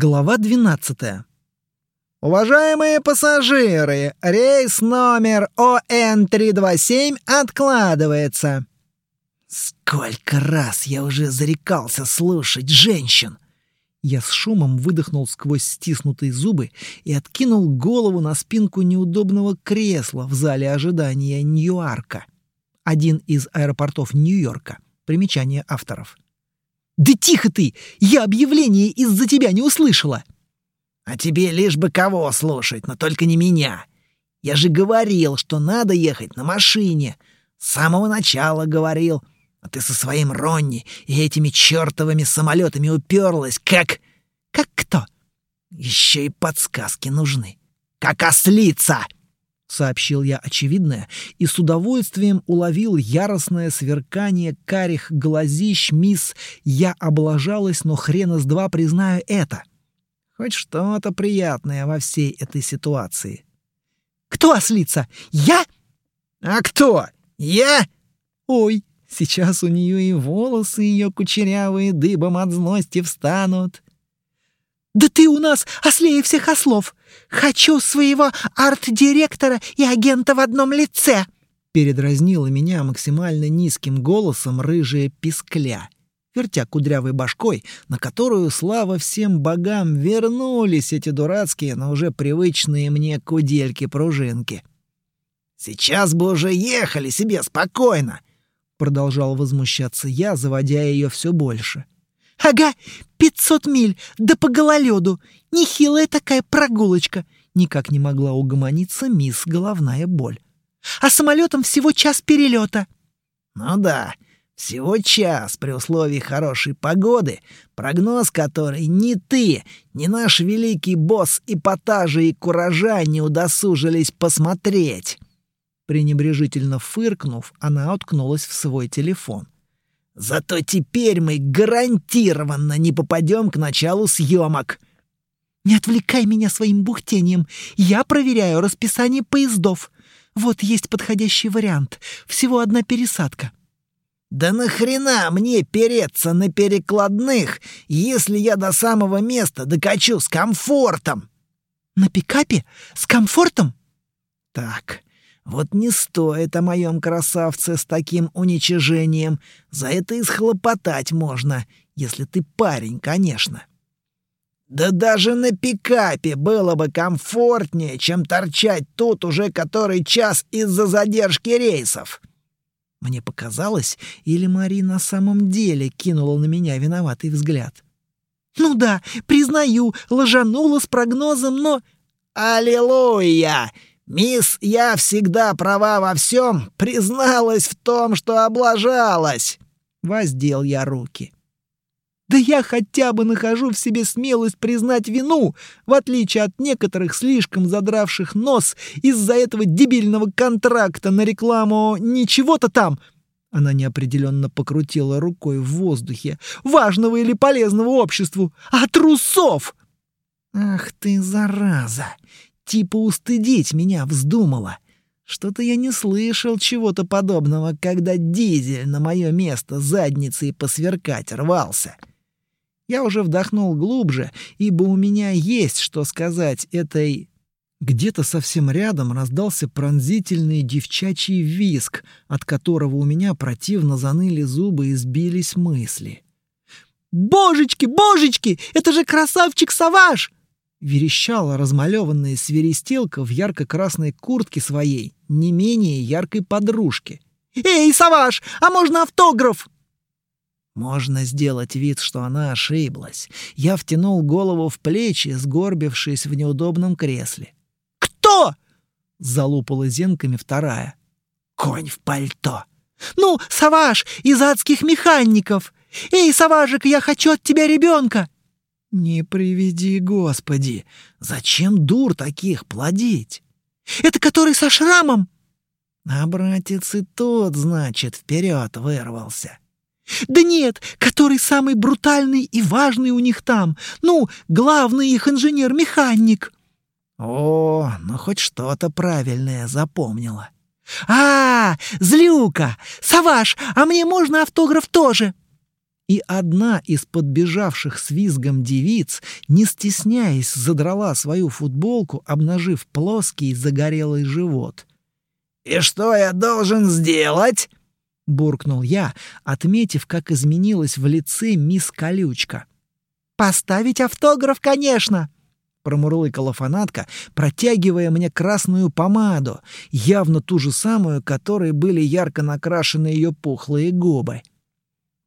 Глава 12. Уважаемые пассажиры, рейс номер ОН-327 откладывается. Сколько раз я уже зарекался слушать женщин. Я с шумом выдохнул сквозь стиснутые зубы и откинул голову на спинку неудобного кресла в зале ожидания Ньюарка. Один из аэропортов Нью-Йорка. Примечание авторов. «Да тихо ты! Я объявление из-за тебя не услышала!» «А тебе лишь бы кого слушать, но только не меня. Я же говорил, что надо ехать на машине. С самого начала говорил. А ты со своим Ронни и этими чертовыми самолетами уперлась, как... Как кто? Еще и подсказки нужны. Как ослица!» Сообщил я очевидное и с удовольствием уловил яростное сверкание карих глазищ мисс «Я облажалась, но хрена с два признаю это». Хоть что-то приятное во всей этой ситуации. «Кто ослица? Я?» «А кто? Я?» «Ой, сейчас у нее и волосы ее кучерявые дыбом от злости встанут». «Да ты у нас ослее всех ослов! Хочу своего арт-директора и агента в одном лице!» Передразнила меня максимально низким голосом рыжая пискля, вертя кудрявой башкой, на которую, слава всем богам, вернулись эти дурацкие, но уже привычные мне кудельки-пружинки. «Сейчас бы уже ехали себе спокойно!» — продолжал возмущаться я, заводя ее все больше. — «Ага, пятьсот миль, да по гололеду. Нехилая такая прогулочка!» Никак не могла угомониться мисс Головная боль. «А самолетом всего час перелета». «Ну да, всего час при условии хорошей погоды, прогноз которой ни ты, ни наш великий босс эпатажа и куража не удосужились посмотреть». Пренебрежительно фыркнув, она уткнулась в свой телефон. Зато теперь мы гарантированно не попадем к началу съемок. Не отвлекай меня своим бухтением. Я проверяю расписание поездов. Вот есть подходящий вариант. Всего одна пересадка. Да нахрена мне переться на перекладных, если я до самого места докачу с комфортом? На пикапе? С комфортом? Так, вот не стоит о моем красавце с таким уничижением. За это и схлопотать можно, если ты парень, конечно. Да даже на пикапе было бы комфортнее, чем торчать тут уже который час из-за задержки рейсов. Мне показалось, или Мари на самом деле кинула на меня виноватый взгляд. «Ну да, признаю, ложанула с прогнозом, но...» «Аллилуйя! Мисс «Я всегда права во всем» призналась в том, что облажалась. Воздел я руки. Да я хотя бы нахожу в себе смелость признать вину, в отличие от некоторых слишком задравших нос из-за этого дебильного контракта на рекламу ничего-то там. Она неопределенно покрутила рукой в воздухе. Важного или полезного обществу, а трусов! Ах ты, зараза! Типа устыдить меня вздумала. Что-то я не слышал чего-то подобного, когда дизель на мое место задницей посверкать рвался. Я уже вдохнул глубже, ибо у меня есть что сказать этой... Где-то совсем рядом раздался пронзительный девчачий виск, от которого у меня противно заныли зубы и сбились мысли. «Божечки, божечки! Это же красавчик Саваш!» Верещала размалеванная свиристелка в ярко-красной куртке своей, не менее яркой подружки. «Эй, Саваш, а можно автограф?» Можно сделать вид, что она ошиблась. Я втянул голову в плечи, сгорбившись в неудобном кресле. «Кто?» — залупала зенками вторая. «Конь в пальто!» «Ну, Саваш, из адских механиков! Эй, Саважик, я хочу от тебя ребенка!» «Не приведи, Господи! Зачем дур таких плодить?» «Это который со шрамом?» «А братец и тот, значит, вперед вырвался». «Да нет, который самый брутальный и важный у них там. Ну, главный их инженер-механик». «О, ну хоть что-то правильное запомнила». «А, злюка! Саваш, а мне можно автограф тоже?» И одна из подбежавших с визгом девиц, не стесняясь, задрала свою футболку, обнажив плоский загорелый живот. «И что я должен сделать?» — буркнул я, отметив, как изменилась в лице мисс Колючка. «Поставить автограф, конечно!» — промурлыкала фанатка, протягивая мне красную помаду, явно ту же самую, которой были ярко накрашены ее пухлые губы.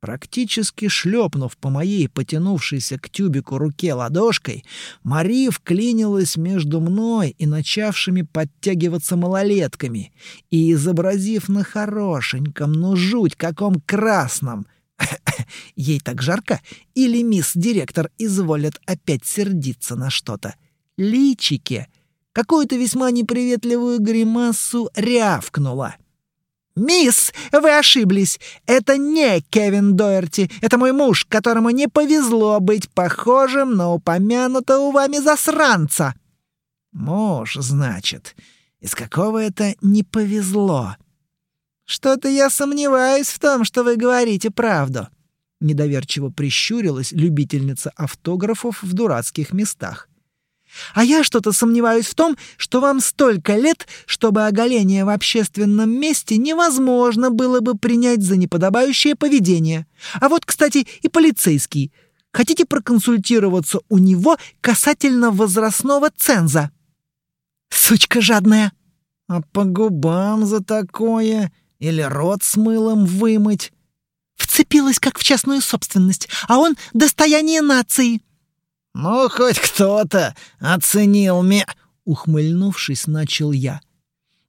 Практически шлепнув по моей потянувшейся к тюбику руке ладошкой, Мари вклинилась между мной и начавшими подтягиваться малолетками и, изобразив на хорошеньком, ну жуть каком красном, ей так жарко, или мисс-директор изволят опять сердиться на что-то, личике, какую-то весьма неприветливую гримасу рявкнула. «Мисс, вы ошиблись. Это не Кевин Доерти. Это мой муж, которому не повезло быть похожим на упомянутого вами засранца». «Муж, значит. Из какого это не повезло?» «Что-то я сомневаюсь в том, что вы говорите правду». Недоверчиво прищурилась любительница автографов в дурацких местах. А я что-то сомневаюсь в том, что вам столько лет, чтобы оголение в общественном месте невозможно было бы принять за неподобающее поведение. А вот, кстати, и полицейский. Хотите проконсультироваться у него касательно возрастного ценза? Сучка жадная. А по губам за такое? Или рот с мылом вымыть? Вцепилась как в частную собственность, а он — достояние нации. «Ну, хоть кто-то оценил меня!» — ухмыльнувшись, начал я.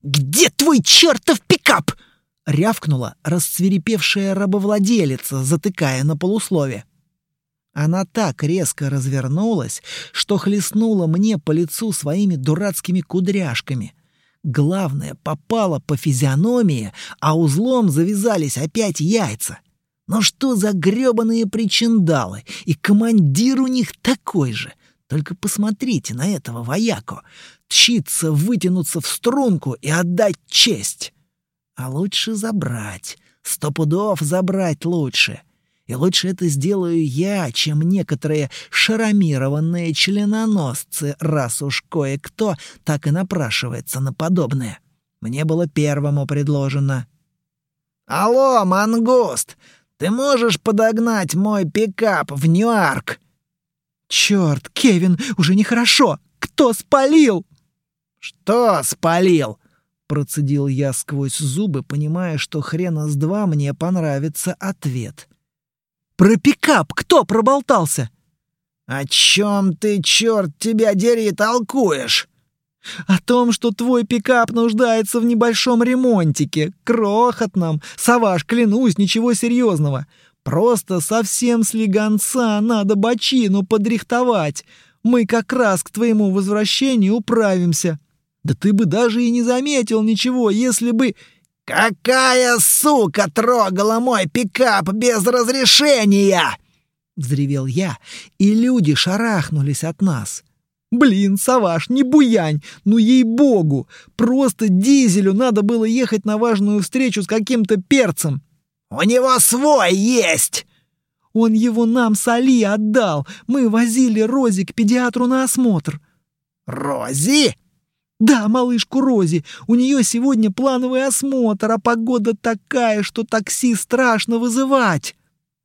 «Где твой чертов пикап?» — рявкнула расцвирепевшая рабовладелица, затыкая на полуслове. Она так резко развернулась, что хлестнула мне по лицу своими дурацкими кудряшками. Главное, попала по физиономии, а узлом завязались опять яйца — но что за грёбаные причиндалы? И командир у них такой же. Только посмотрите на этого вояку. Тщится вытянуться в струнку и отдать честь. А лучше забрать. Сто пудов забрать лучше. И лучше это сделаю я, чем некоторые шаромированные членоносцы, раз уж кое-кто так и напрашивается на подобное. Мне было первому предложено. «Алло, мангуст! Ты можешь подогнать мой пикап в Ньюарк?» «Чёрт, Кевин, уже нехорошо! Кто спалил?» «Что спалил?» — процедил я сквозь зубы, понимая, что хрена с два мне понравится ответ. «Про пикап кто проболтался?» «О чем ты, черт тебя дери, толкуешь?» О том, что твой пикап нуждается в небольшом ремонтике, крохотном. Саваш, клянусь, ничего серьезного. Просто совсем слегонца надо бочину подрихтовать. Мы как раз к твоему возвращению управимся. Да ты бы даже и не заметил ничего, если бы... «Какая сука трогала мой пикап без разрешения?» Взревел я, и люди шарахнулись от нас. Блин, Саваш, не буянь, ну ей-богу, просто дизелю надо было ехать на важную встречу с каким-то перцем. У него свой есть. Он его нам с Али отдал. Мы возили Рози к педиатру на осмотр. Рози? Да, малышку Рози. У нее сегодня плановый осмотр, а погода такая, что такси страшно вызывать.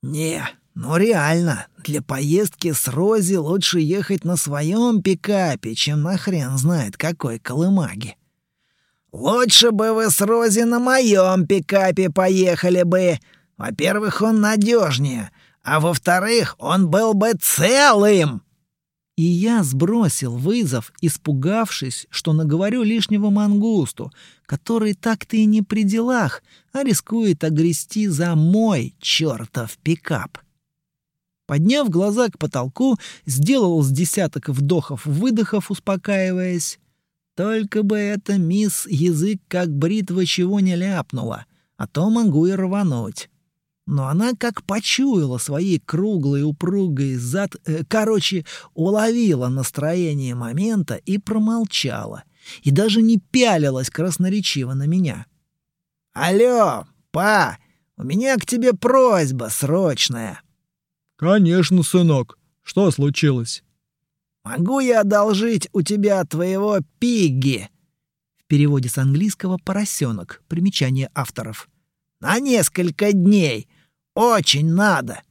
Не, ну реально, для поездки с Рози лучше ехать на своем пикапе, чем на хрен знает какой колымаги. Лучше бы вы с Рози на моем пикапе поехали бы. Во-первых, он надежнее, а во-вторых, он был бы целым. И я сбросил вызов, испугавшись, что наговорю лишнего мангусту, который так-то и не при делах, а рискует огрести за мой чертов пикап. Подняв глаза к потолку, сделал с десяток вдохов-выдохов, успокаиваясь. Только бы эта мисс язык как бритва чего не ляпнула, а то могу и рвануть. Но она как почуяла своей круглой упругой зад... Э, короче, уловила настроение момента и промолчала. И даже не пялилась красноречиво на меня. «Алло, па, у меня к тебе просьба срочная!» «Конечно, сынок. Что случилось?» «Могу я одолжить у тебя твоего пигги?» В переводе с английского «поросенок». Примечание авторов. «На несколько дней. Очень надо».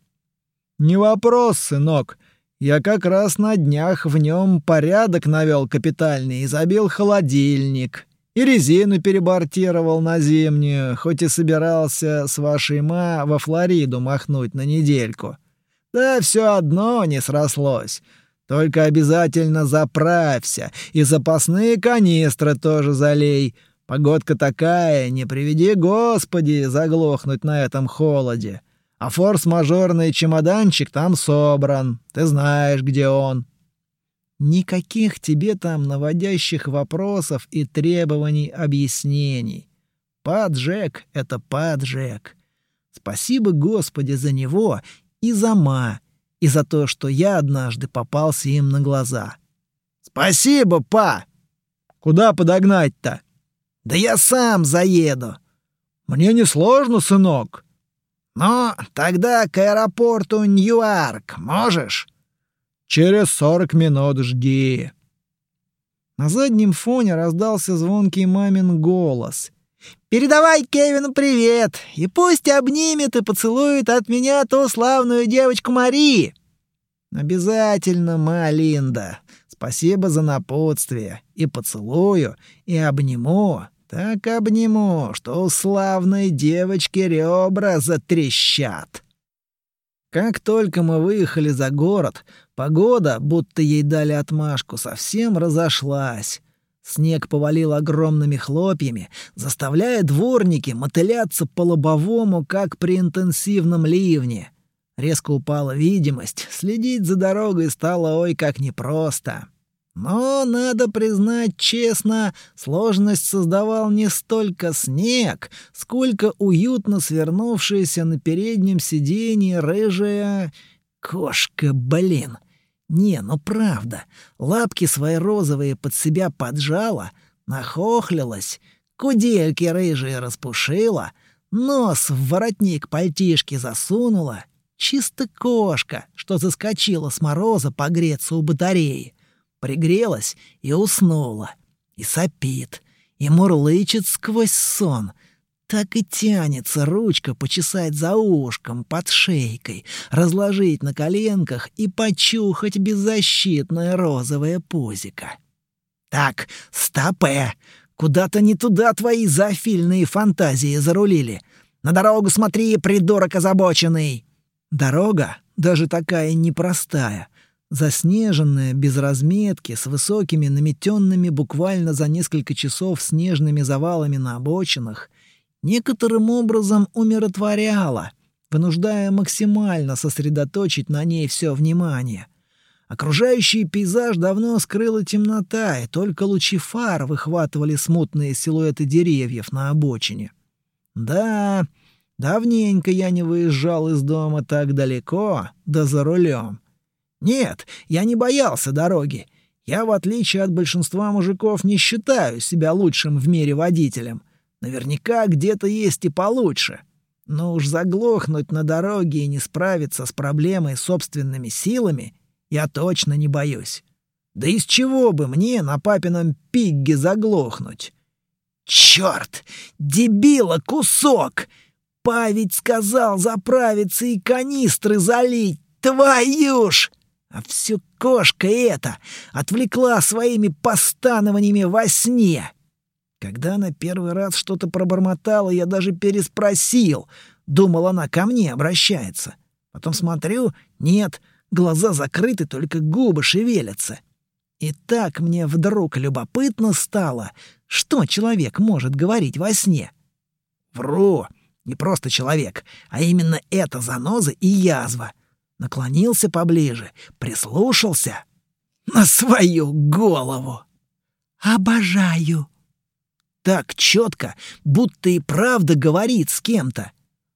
«Не вопрос, сынок. Я как раз на днях в нем порядок навел капитальный и забил холодильник. И резину перебортировал на зимнюю, хоть и собирался с вашей ма во Флориду махнуть на недельку. Да все одно не срослось. Только обязательно заправься и запасные канистры тоже залей. Погодка такая, не приведи Господи заглохнуть на этом холоде. А форс-мажорный чемоданчик там собран. Ты знаешь, где он. Никаких тебе там наводящих вопросов и требований объяснений. Паджек — это паджек. Спасибо Господи за него и за ма, и за то, что я однажды попался им на глаза. Спасибо, па! Куда подогнать-то? Да я сам заеду. Мне не сложно, сынок. «Ну, тогда к аэропорту Ньюарк можешь?» «Через сорок минут жди». На заднем фоне раздался звонкий мамин голос. «Передавай Кевину привет, и пусть обнимет и поцелует от меня ту славную девочку Мари!» «Обязательно, ма Линда. Спасибо за напутствие. И поцелую, и обниму. Так обниму, что у славной девочки ребра затрещат. Как только мы выехали за город, погода, будто ей дали отмашку, совсем разошлась. Снег повалил огромными хлопьями, заставляя дворники мотыляться по лобовому, как при интенсивном ливне. Резко упала видимость, следить за дорогой стало ой как непросто. Но, надо признать честно, сложность создавал не столько снег, сколько уютно свернувшаяся на переднем сиденье рыжая... Кошка, блин! Не, ну правда, лапки свои розовые под себя поджала, нахохлилась, кудельки рыжие распушила, нос в воротник пальтишки засунула. Чисто кошка, что заскочила с мороза погреться у батареи пригрелась и уснула. И сопит, и мурлычет сквозь сон. Так и тянется ручка почесать за ушком, под шейкой, разложить на коленках и почухать беззащитное розовое пузико. «Так, стопе! Куда-то не туда твои зоофильные фантазии зарулили. На дорогу смотри, придурок озабоченный!» Дорога, даже такая непростая, Заснеженная, без разметки, с высокими наметенными буквально за несколько часов снежными завалами на обочинах, некоторым образом умиротворяла, вынуждая максимально сосредоточить на ней все внимание. Окружающий пейзаж давно скрыла темнота, и только лучи фар выхватывали смутные силуэты деревьев на обочине. Да, давненько я не выезжал из дома так далеко, да за рулем. Нет, я не боялся дороги. Я, в отличие от большинства мужиков, не считаю себя лучшим в мире водителем. Наверняка где-то есть и получше. Но уж заглохнуть на дороге и не справиться с проблемой собственными силами я точно не боюсь. Да из чего бы мне на папином пигге заглохнуть? Чёрт! Дебила кусок! Па ведь сказал заправиться и канистры залить. Твою ж! А всю кошка эта отвлекла своими постанованиями во сне. Когда она первый раз что-то пробормотала, я даже переспросил. Думал, она ко мне обращается. Потом смотрю, нет, глаза закрыты, только губы шевелятся. И так мне вдруг любопытно стало, что человек может говорить во сне. Вру, не просто человек, а именно эта заноза и язва — наклонился поближе, прислушался. На свою голову! «Обожаю!» Так четко, будто и правда говорит с кем-то.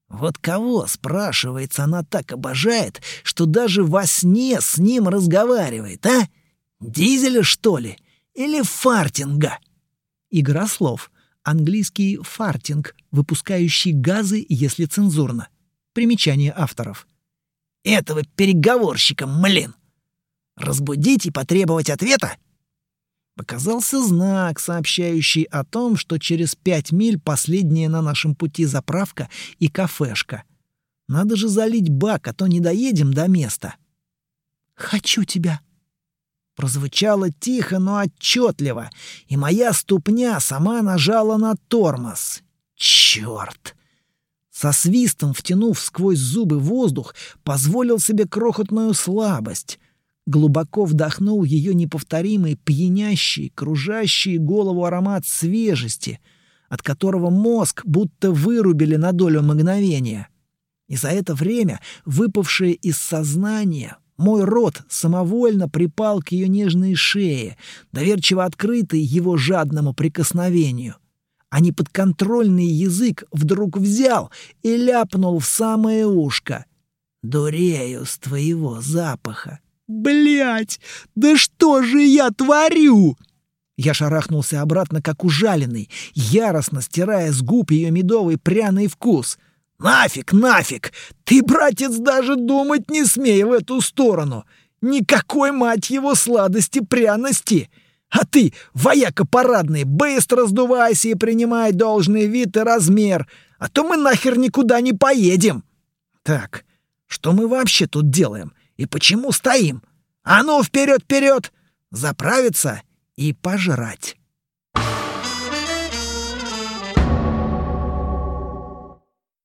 Вот кого, спрашивается, она так обожает, что даже во сне с ним разговаривает, а? Дизеля, что ли? Или фартинга? Игра слов. Английский фартинг, выпускающий газы, если цензурно. Примечание авторов. Этого переговорщика, млин! Разбудить и потребовать ответа? Показался знак, сообщающий о том, что через пять миль последняя на нашем пути заправка и кафешка. Надо же залить бак, а то не доедем до места. «Хочу тебя», прозвучало тихо, но отчетливо, и моя ступня сама нажала на тормоз. Черт! Со свистом втянув сквозь зубы воздух, позволил себе крохотную слабость. Глубоко вдохнул ее неповторимый, пьянящий, кружащий голову аромат свежести, от которого мозг будто вырубили на долю мгновения. И за это время выпавшее из сознания мой рот самовольно припал к ее нежной шее, доверчиво открытый его жадному прикосновению. А неподконтрольный язык вдруг взял и ляпнул в самое ушко. «Дурею с твоего запаха!» Блять, да что же я творю?» Я шарахнулся обратно, как ужаленный, яростно стирая с губ ее медовый пряный вкус — «Нафиг, нафиг! Ты, братец, даже думать не смей в эту сторону! Никакой, мать его, сладости, пряности! А ты, вояка парадный, быстро сдувайся и принимай должный вид и размер, а то мы нахер никуда не поедем!» «Так, что мы вообще тут делаем? И почему стоим? А ну, вперед, вперед! Заправиться и пожрать!»